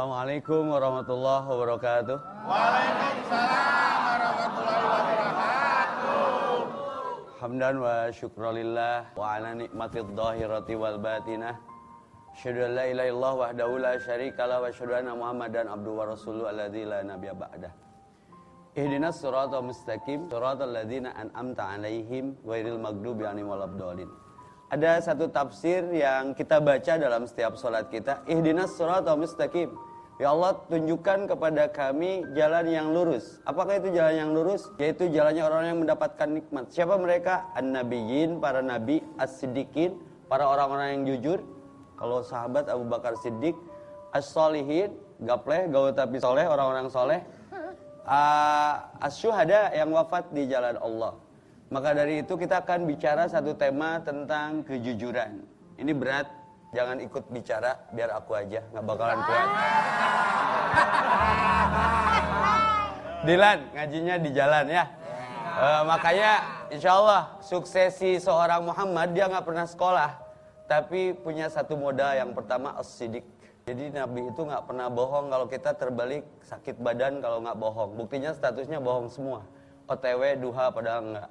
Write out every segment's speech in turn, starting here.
Assalamualaikum warahmatullahi wabarakatuh. Waalaikumsalam warahmatullahi wabarakatuh. Hamdan wa syukralillah wa ala nikmatid dhahirati wal batinah. Asyhadu an la ilaha illallah wahdahu la syarikalah wa asyhadu anna Muhammadan abduhu wa rasuluhu alladzi la nabiyya ba'dah. Ihdinas siratal mustaqim, siratal ladzina an'amta 'alaihim ghairil maghdubi 'alaihim waladdallin. Ada satu tafsir yang kita baca dalam setiap sholat kita. Ihdinas siratal mustaqim. Ya Allah, tunjukkan kepada kami jalan yang lurus. Apakah itu jalan yang lurus? Yaitu jalannya orang yang mendapatkan nikmat. Siapa mereka? An-Nabiyyin, para nabi, As-Siddiqin, para orang-orang yang jujur. Kalau sahabat Abu Bakar Siddiq, As-Solihin, gapleh, gaul tapi soleh, orang-orang soleh. Uh, As-Syuhada yang wafat di jalan Allah. Maka dari itu kita akan bicara satu tema tentang kejujuran. Ini berat, jangan ikut bicara, biar aku aja, nggak bakalan kuat. Dilan, ngajinya di jalan ya. Uh, makanya insya Allah suksesi seorang Muhammad dia nggak pernah sekolah, tapi punya satu modal yang pertama as-sidik. Jadi Nabi itu nggak pernah bohong kalau kita terbalik sakit badan kalau nggak bohong. Buktinya statusnya bohong semua. OTW duha padahal enggak.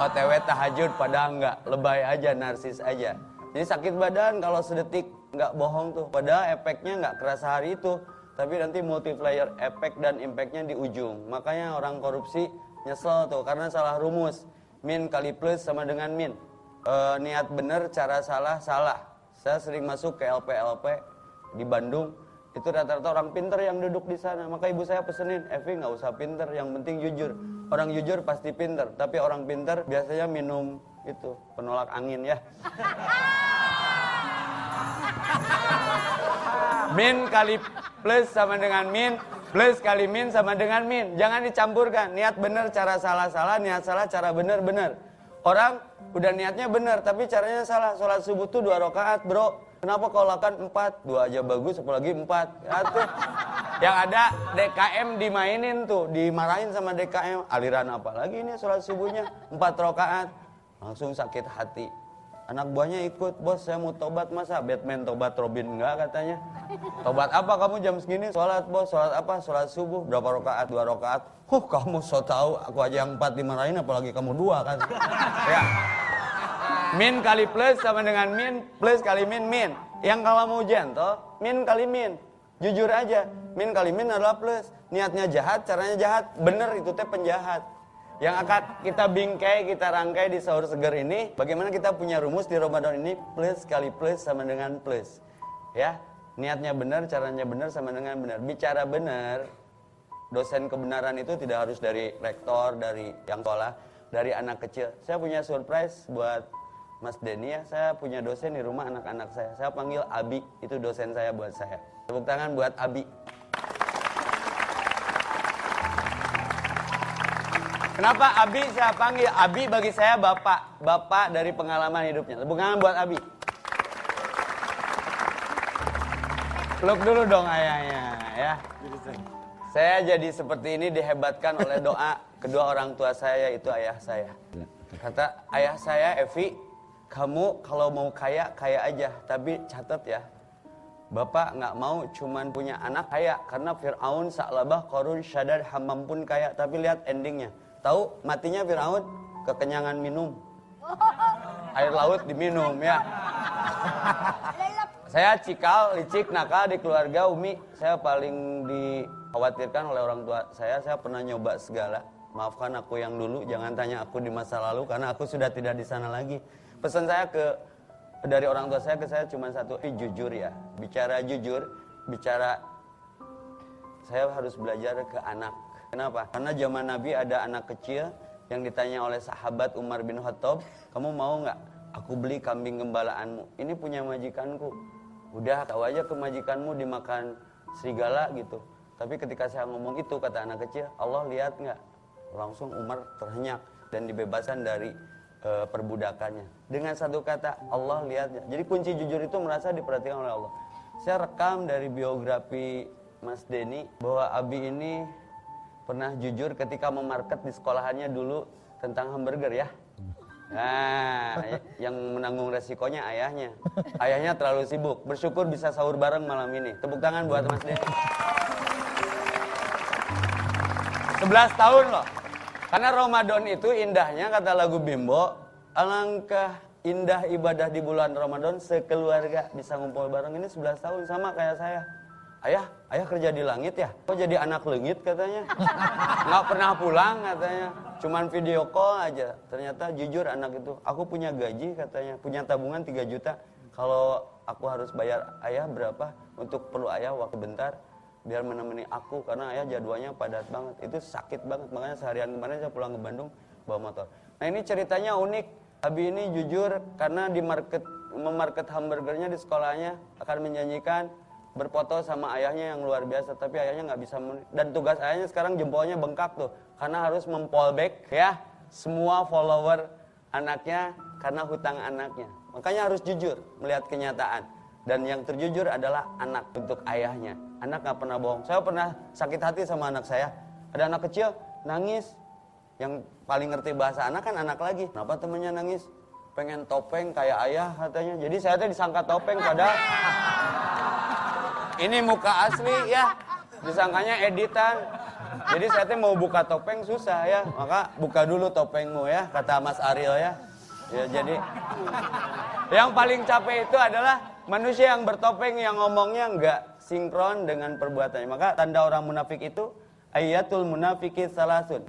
OTW tahajud padahal enggak, lebay aja, narsis aja. Jadi sakit badan kalau sedetik enggak bohong tuh, padahal efeknya enggak kerasa hari itu, tapi nanti multiplier efek dan impactnya di ujung. Makanya orang korupsi nyesel tuh karena salah rumus. Min kali plus sama dengan min. E, niat bener, cara salah, salah. Saya sering masuk ke LP-LP di Bandung, itu rata-rata orang pinter yang duduk di sana. Maka ibu saya pesenin, Evi nggak usah pinter, yang penting jujur. Orang jujur pasti pinter, tapi orang pinter biasanya minum itu penolak angin ya. min kali plus sama dengan min, plus kali min sama dengan min. Jangan dicampurkan. Niat bener, cara salah-salah, niat salah, cara bener-bener. Orang udah niatnya bener, tapi caranya salah. Sholat subuh tuh dua rakaat, bro. Kenapa kau lakukan empat? Dua aja bagus, apalagi empat. Atuh. Yang ada DKM dimainin tuh, dimarahin sama DKM. Aliran apa lagi ini sholat subuhnya? Empat rakaat. Langsung sakit hati. Anak buahnya ikut, bos saya mau tobat masa Batman tobat Robin enggak katanya. Tobat apa kamu jam segini? Sholat bos, sholat apa? Sholat subuh, berapa rakaat? Dua rakaat. Huh kamu so tahu, aku aja yang empat dimarahin apalagi kamu dua kan. ya. Min kali plus sama dengan min, plus kali min, min. Yang kalau mau gentle, min kali min. Jujur aja, min kali min adalah plus. Niatnya jahat, caranya jahat. Bener itu teh penjahat. Yang akan kita bingkai, kita rangkai di sahur seger ini, bagaimana kita punya rumus di Ramadan ini, plus kali plus sama dengan plus. Ya, niatnya benar, caranya benar sama dengan benar. Bicara benar, dosen kebenaran itu tidak harus dari rektor, dari yang sekolah, dari anak kecil. Saya punya surprise buat Mas Denny ya, saya punya dosen di rumah anak-anak saya. Saya panggil Abi, itu dosen saya buat saya. Tepuk tangan buat Abi. Kenapa Abi saya panggil? Abi bagi saya bapak, bapak dari pengalaman hidupnya. Tangan buat Abi. Peluk dulu dong ayahnya ya. Saya jadi seperti ini dihebatkan oleh doa kedua orang tua saya yaitu ayah saya. Kata ayah saya Evi, kamu kalau mau kaya kaya aja, tapi catat ya. Bapak nggak mau cuman punya anak kaya karena Fir'aun, Sa'labah, Korun, Syadad, Hammam pun kaya. Tapi lihat endingnya. Tahu matinya Fir'aun? Kekenyangan minum. Air laut diminum ya. Saya cikal, licik, nakal di keluarga Umi. Saya paling dikhawatirkan oleh orang tua saya. Saya pernah nyoba segala. Maafkan aku yang dulu, jangan tanya aku di masa lalu karena aku sudah tidak di sana lagi. Pesan saya ke dari orang tua saya ke saya cuma satu, jujur ya. Bicara jujur, bicara saya harus belajar ke anak. Kenapa? Karena zaman Nabi ada anak kecil yang ditanya oleh sahabat Umar bin Khattab, kamu mau nggak? Aku beli kambing gembalaanmu. Ini punya majikanku. Udah tahu aja ke majikanmu dimakan serigala gitu. Tapi ketika saya ngomong itu kata anak kecil, Allah lihat nggak? Langsung Umar terhenyak dan dibebaskan dari e, perbudakannya. Dengan satu kata Allah lihatnya. Jadi kunci jujur itu merasa diperhatikan oleh Allah. Saya rekam dari biografi Mas Denny bahwa Abi ini pernah jujur ketika memarket di sekolahannya dulu tentang hamburger ya. Nah, yang menanggung resikonya ayahnya. Ayahnya terlalu sibuk. Bersyukur bisa sahur bareng malam ini. Tepuk tangan buat Mas Dedi. 11 tahun loh. Karena Ramadan itu indahnya kata lagu Bimbo, alangkah indah ibadah di bulan Ramadan sekeluarga bisa ngumpul bareng ini 11 tahun sama kayak saya. Ayah, ayah kerja di langit ya? Kok jadi anak lengit katanya? Nggak pernah pulang katanya. Cuman video call aja. Ternyata jujur anak itu, aku punya gaji katanya, punya tabungan 3 juta. Kalau aku harus bayar ayah berapa untuk perlu ayah waktu bentar biar menemani aku karena ayah jadwalnya padat banget. Itu sakit banget. Makanya seharian kemarin saya pulang ke Bandung bawa motor. Nah ini ceritanya unik. Abi ini jujur karena di market memarket hamburgernya di sekolahnya akan menyanyikan berfoto sama ayahnya yang luar biasa tapi ayahnya nggak bisa dan tugas ayahnya sekarang jempolnya bengkak tuh karena harus mempolback ya semua follower anaknya karena hutang anaknya. Makanya harus jujur melihat kenyataan. Dan yang terjujur adalah anak untuk ayahnya. Anak nggak pernah bohong. Saya pernah sakit hati sama anak saya. Ada anak kecil nangis. Yang paling ngerti bahasa anak kan anak lagi. Kenapa temennya nangis? Pengen topeng kayak ayah katanya. Jadi saya tuh disangka topeng padahal ini muka asli ya. Disangkanya editan. Jadi saya mau buka topeng susah ya. Maka buka dulu topengmu ya kata Mas Ariel ya. Ya jadi yang paling capek itu adalah manusia yang bertopeng yang ngomongnya nggak sinkron dengan perbuatannya. Maka tanda orang munafik itu ayatul munafiki salasun.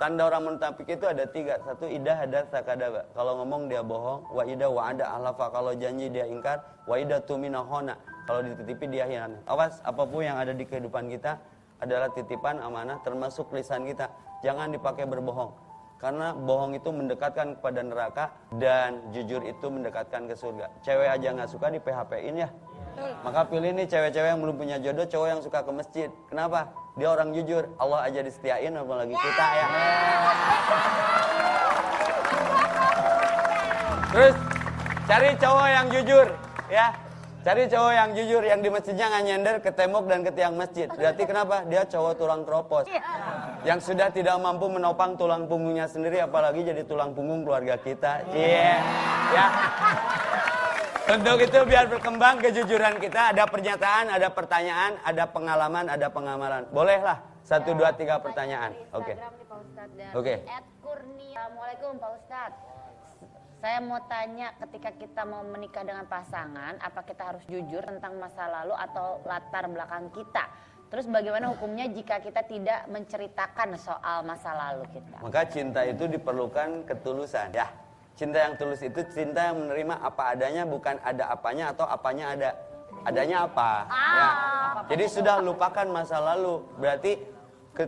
Tanda orang munafik itu ada tiga. Satu idah ada sakadaba. Kalau ngomong dia bohong wa ida wa ada alafa. Kalau janji dia ingkar wa ida tumina hona kalau dititipi dia hianat. Awas apa pun yang ada di kehidupan kita adalah titipan amanah termasuk lisan kita. Jangan dipakai berbohong. Karena bohong itu mendekatkan kepada neraka dan jujur itu mendekatkan ke surga. Cewek aja nggak suka di PHP-in ya. Maka pilih nih cewek-cewek yang belum punya jodoh, cowok yang suka ke masjid. Kenapa? Dia orang jujur. Allah aja disetiain apalagi kita ya. Terus cari cowok yang jujur ya. Cari cowok yang jujur, yang di masjidnya nggak nyender ke tembok dan ke tiang masjid. Berarti kenapa? Dia cowok tulang keropos. Yang sudah tidak mampu menopang tulang punggungnya sendiri, apalagi jadi tulang punggung keluarga kita. Iya, yeah. ya. Untuk itu biar berkembang kejujuran kita, ada pernyataan, ada pertanyaan, ada pengalaman, ada pengamalan. Bolehlah satu, dua, tiga pertanyaan. Oke. Okay. Oke. Okay. Assalamualaikum Pak Ustadz. Saya mau tanya ketika kita mau menikah dengan pasangan, apa kita harus jujur tentang masa lalu atau latar belakang kita? Terus bagaimana hukumnya jika kita tidak menceritakan soal masa lalu kita? Maka cinta itu diperlukan ketulusan, ya. Cinta yang tulus itu cinta yang menerima apa adanya, bukan ada apanya atau apanya ada. Adanya apa? ya. Jadi sudah lupakan masa lalu. Berarti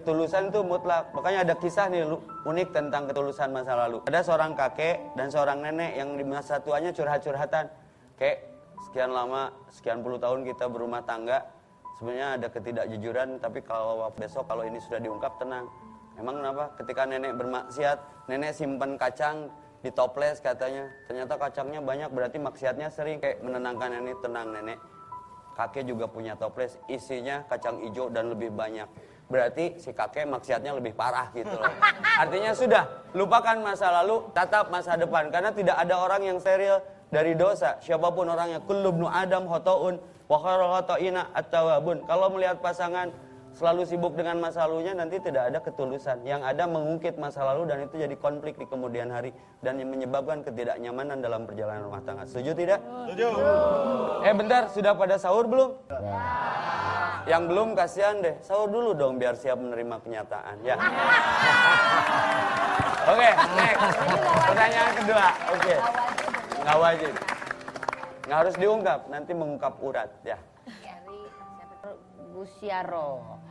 ketulusan itu mutlak. Makanya ada kisah nih unik tentang ketulusan masa lalu. Ada seorang kakek dan seorang nenek yang di masa tuanya curhat-curhatan. Kayak sekian lama, sekian puluh tahun kita berumah tangga. Sebenarnya ada ketidakjujuran, tapi kalau besok kalau ini sudah diungkap tenang. Emang kenapa? Ketika nenek bermaksiat, nenek simpan kacang di toples katanya. Ternyata kacangnya banyak, berarti maksiatnya sering. Kayak menenangkan nenek, tenang nenek. Kakek juga punya toples, isinya kacang hijau dan lebih banyak berarti si kakek maksiatnya lebih parah gitu loh. Artinya sudah, lupakan masa lalu, tatap masa depan. Karena tidak ada orang yang steril dari dosa. Siapa pun orangnya, kulubnu adam hotoun, wa hotoina at-tawabun. Kalau melihat pasangan selalu sibuk dengan masa lalunya, nanti tidak ada ketulusan. Yang ada mengungkit masa lalu dan itu jadi konflik di kemudian hari. Dan yang menyebabkan ketidaknyamanan dalam perjalanan rumah tangga. Setuju tidak? Setuju. Eh bentar, sudah pada sahur belum? Yang belum kasihan deh, sahur dulu dong biar siap menerima kenyataan ya. Oke, okay, next. Pertanyaan kedua. Oke. Okay. Nggak wajib. Nggak harus diungkap, nanti mengungkap urat ya. Busiaro.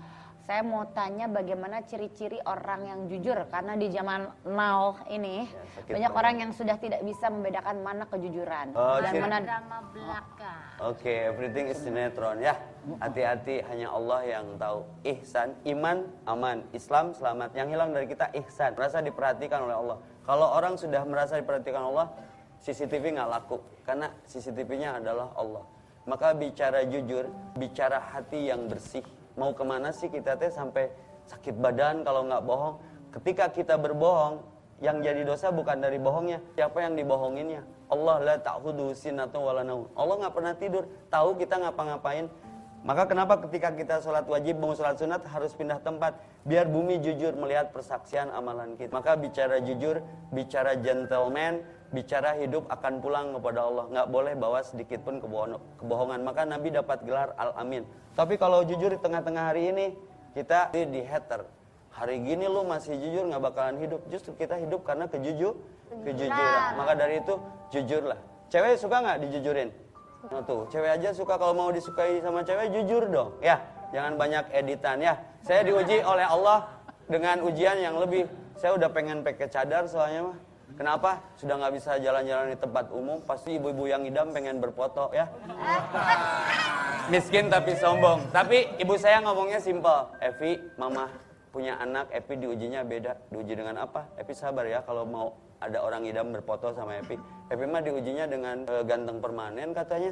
Saya mau tanya bagaimana ciri-ciri orang yang jujur karena di zaman now ini ya, banyak orang yang sudah tidak bisa membedakan mana kejujuran oh, dan ciri. mana drama belaka. Oke, okay, everything is sinetron ya. Hati-hati hanya Allah yang tahu. Ihsan, iman, aman. Islam selamat. Yang hilang dari kita ihsan. Merasa diperhatikan oleh Allah. Kalau orang sudah merasa diperhatikan Allah, CCTV nggak laku. Karena CCTV-nya adalah Allah. Maka bicara jujur, bicara hati yang bersih. Mau ke mana sih kita teh sampai sakit badan kalau nggak bohong? Ketika kita berbohong, Yang jadi dosa bukan dari bohongnya, siapa yang dibohonginnya. Allah la ta'khudhu sinatun wala. Allah nggak pernah tidur, tahu kita ngapa-ngapain. Maka kenapa ketika kita sholat wajib mau sholat sunat harus pindah tempat biar bumi jujur melihat persaksian amalan kita. Maka bicara jujur, bicara gentleman, bicara hidup akan pulang kepada Allah. Nggak boleh bawa sedikit pun kebohongan. Maka Nabi dapat gelar Al-Amin. Tapi kalau jujur di tengah-tengah hari ini kita di hater. Hari gini lu masih jujur nggak bakalan hidup. Justru kita hidup karena kejujur, kejujuran. Maka dari itu jujurlah. Cewek suka nggak dijujurin? Nah tuh, cewek aja suka kalau mau disukai sama cewek jujur dong. Ya, jangan banyak editan ya. Saya diuji oleh Allah dengan ujian yang lebih. Saya udah pengen pakai cadar soalnya mah. Kenapa? Sudah nggak bisa jalan-jalan di tempat umum. Pasti ibu-ibu yang idam pengen berfoto ya. Miskin tapi sombong. Tapi ibu saya ngomongnya simpel. Evi, mama punya anak, Evi diujinya beda. Diuji dengan apa? Evi sabar ya kalau mau ada orang idam berfoto sama Epi. Epi mah diujinya dengan e, ganteng permanen katanya.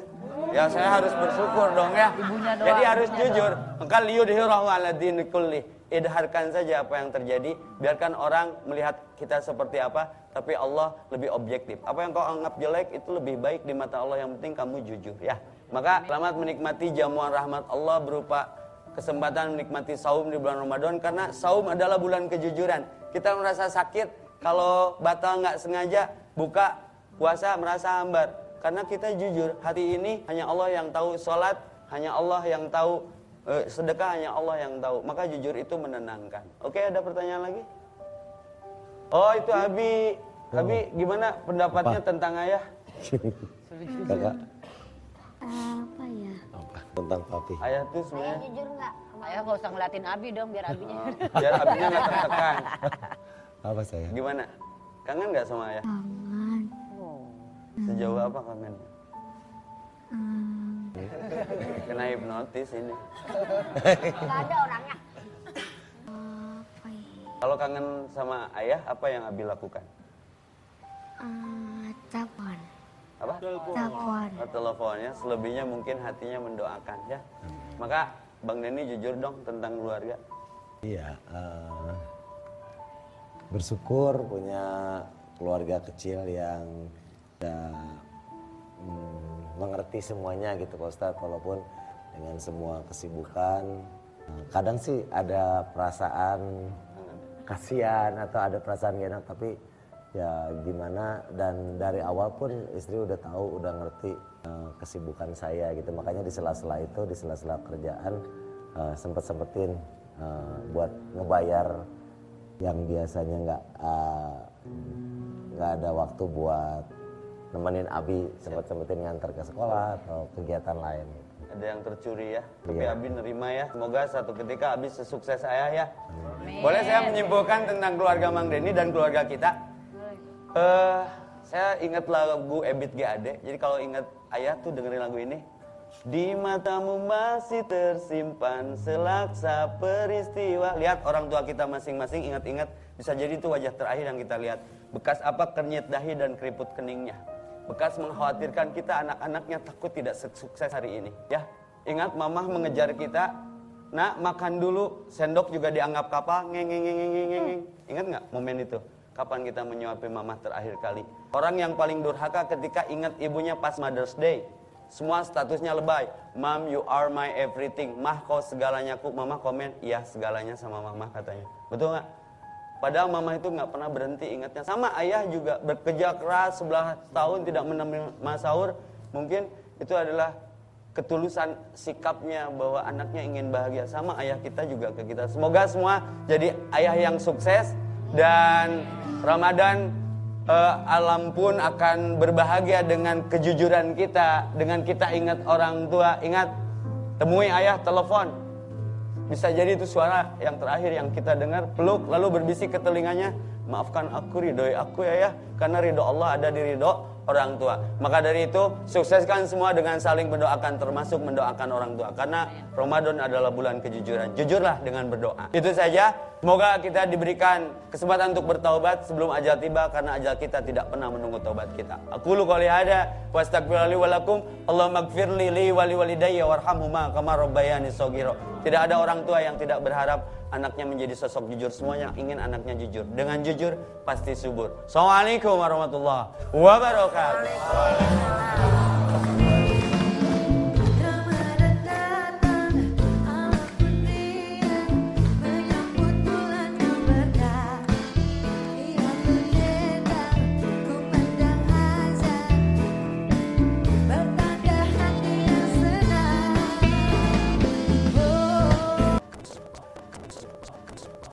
Ya saya harus bersyukur dong ya. Ibunya doang, Jadi harus jujur. Maka liyudhirahu ala dini kulli. Idharkan saja apa yang terjadi. Biarkan orang melihat kita seperti apa. Tapi Allah lebih objektif. Apa yang kau anggap jelek itu lebih baik di mata Allah. Yang penting kamu jujur ya. Maka selamat menikmati jamuan rahmat Allah berupa kesempatan menikmati saum di bulan Ramadan. Karena saum adalah bulan kejujuran. Kita merasa sakit, kalau batal nggak sengaja buka puasa merasa hambar karena kita jujur hati ini hanya Allah yang tahu sholat hanya Allah yang tahu eh, sedekah hanya Allah yang tahu. Maka jujur itu menenangkan. Oke ada pertanyaan lagi? Oh itu Abi. Abi gimana pendapatnya tentang ayah? Kakak. Apa ya? Apa? Tentang papi. ayah tuh sebenarnya jujur nggak? Ayo gak usah ngeliatin Abi dong biar Abinya. biar abinya nggak tertekan Apa saya? gimana? Kangen nggak sama ayah? Kangen. Sejauh apa kangen Hmm, kena hipnotis ini nggak ada orangnya ya Kalau kangen sama ayah, apa yang Abi lakukan? Eh, telepon Apa? telepon Oh, teleponnya, selebihnya mungkin hatinya mendoakan ya. Maka Bang Denny jujur dong tentang keluarga. Iya. eh, bersyukur punya keluarga kecil yang ya, mm, mengerti semuanya gitu Pak Ustadz. Walaupun dengan semua kesibukan, eh, kadang sih ada perasaan kasihan atau ada perasaan gak enak tapi ya gimana dan dari awal pun istri udah tahu udah ngerti eh, kesibukan saya gitu makanya di sela-sela itu di sela-sela kerjaan eh, sempet sempetin buat ngebayar yang biasanya nggak nggak ada waktu buat nemenin Abi sempet sempetin nganter ke sekolah atau kegiatan lain. Ada yang tercuri ya. Tapi Iya. Abi nerima ya. Semoga satu ketika Abi sesukses ayah ya. Boleh saya menyimpulkan tentang keluarga Mang Denny dan keluarga kita? Eh, saya ingat lagu Ebit GAD. Jadi kalau ingat ayah tuh dengerin lagu ini. Di matamu masih tersimpan selaksa peristiwa. Lihat orang tua kita masing-masing ingat-ingat. Bisa jadi itu wajah terakhir yang kita lihat. Bekas apa kernyit dahi dan keriput keningnya. Bekas mengkhawatirkan kita anak-anaknya takut tidak sukses hari ini. Ya, ingat mamah mengejar kita. Nak makan dulu, sendok juga dianggap kapal. Ngeng, ngeng, ngeng, ngeng, ngeng. Ingat nggak momen itu? Kapan kita menyuapi mamah terakhir kali? Orang yang paling durhaka ketika ingat ibunya pas Mother's Day. Semua statusnya lebay. Mom, you are my everything. Mah, kau segalanya ku. Mama komen, iya segalanya sama mama katanya. Betul nggak? Padahal mama itu nggak pernah berhenti ingatnya. Sama ayah juga bekerja keras 11 tahun tidak menerima sahur. Mungkin itu adalah ketulusan sikapnya bahwa anaknya ingin bahagia. Sama ayah kita juga ke kita. Semoga semua jadi ayah yang sukses dan Ramadan eh, alam pun akan berbahagia dengan kejujuran kita, dengan kita ingat orang tua, ingat temui ayah telepon. Bisa jadi itu suara yang terakhir yang kita dengar, peluk lalu berbisik ke telinganya, maafkan aku ridhoi aku ya ya, karena ridho Allah ada di ridho orang tua. Maka dari itu, sukseskan semua dengan saling mendoakan termasuk mendoakan orang tua karena Ramadan adalah bulan kejujuran. Jujurlah dengan berdoa. Itu saja. Semoga kita diberikan kesempatan untuk bertaubat sebelum ajal tiba karena ajal kita tidak pernah menunggu taubat kita. Aku lu qouli hada wa astaghfirullahi wa lakum. Allahumma ighfirli li wa liwalidayya warhamhuma kama rabbayani shaghira. Tidak ada orang tua yang tidak berharap anaknya menjadi sosok jujur. Semuanya ingin anaknya jujur. Dengan jujur pasti subur. Assalamualaikum warahmatullahi wabarakatuh.